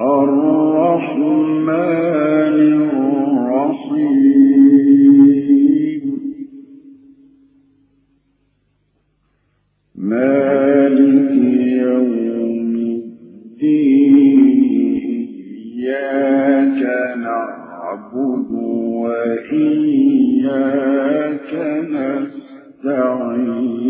الرحمن الرحيم. يوم الدين. إياك نعبد وإياك نستعين.